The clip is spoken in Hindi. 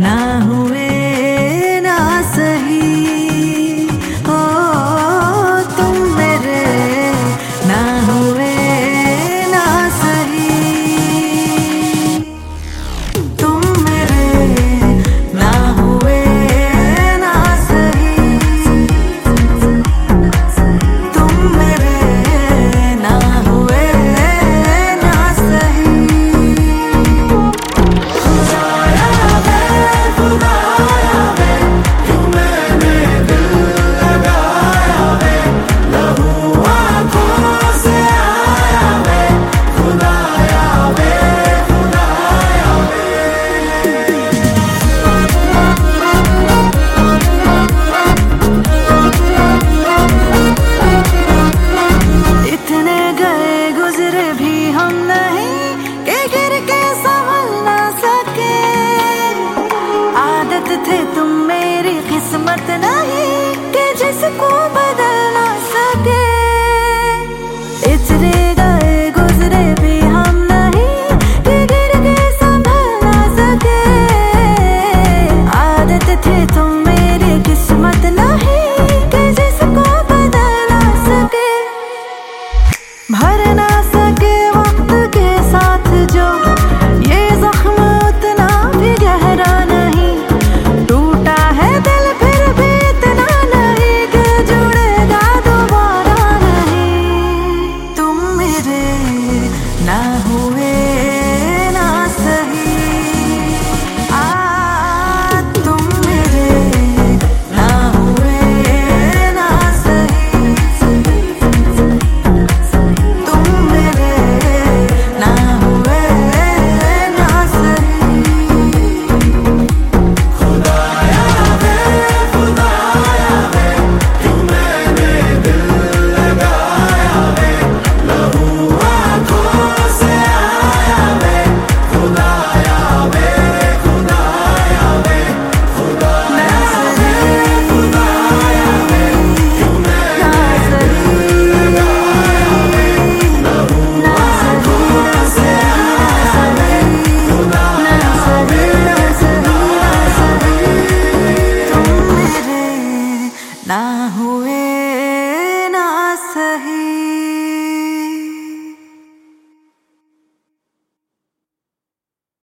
ना हूँ थे तुम मेरी किस्मत नहीं के जिसको